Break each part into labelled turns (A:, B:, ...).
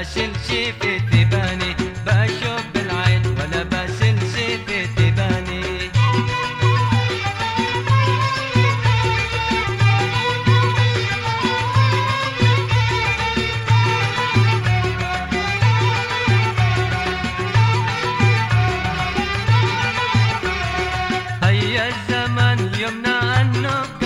A: بشيل شي في تباني بشوف بالعين ولا بشيل شي في تباني. هيا الزمن يمنع عنه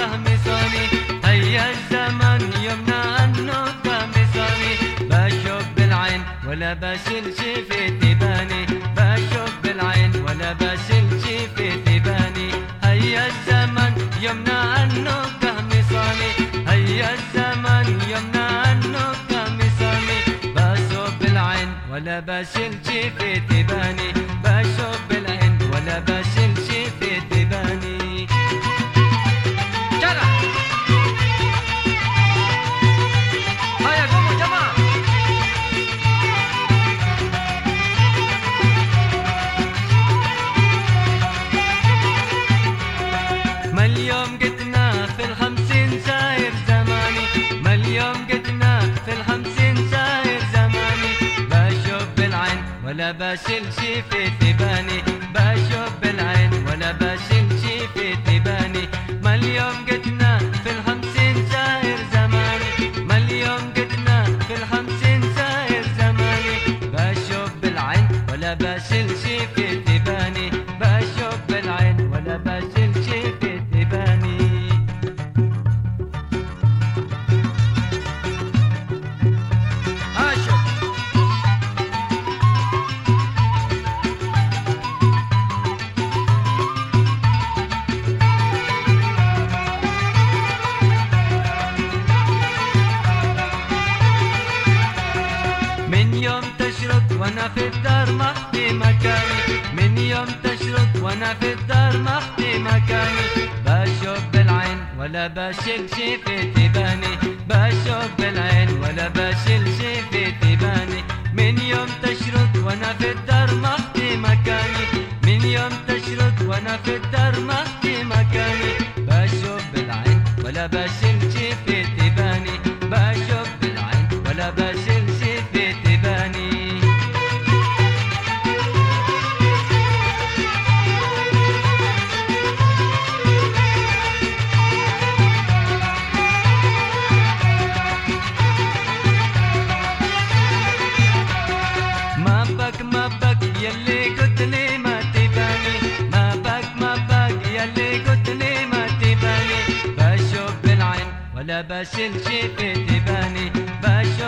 A: ولا بشيل شي في تباني بشوف بالعين ولا بشيل شي في تباني هيا الزمن يمنع عنه كهمصاني هيا الزمن يمنع عنه كهمصاني بشوف بالعين ولا بشيل شي في تباني بشوف بالعين ولا بشيل اليوم قدنا في الخمسين ساير زماني ما اليوم في الخمسين زماني. بشوف بالعين ولا بشيل شي في تباني بشوف بالعين ولا بشيل وأنا في الدار اخفي مكاني. من يوم تشرق وأنا في الدار اخفي مكاني. بشوف بالعين ولا بشيل شي في تباني. بشوف بالعين ولا بشيل شي في تباني. من يوم تشرق وأنا في الدار اخفي مكاني. من يوم تشرق وأنا في الدار اخفي مكاني. بشوف بالعين ولا بشيل شي في تباني. بشوف بالعين ولا بشيل بشوف بالعين ولا بشيل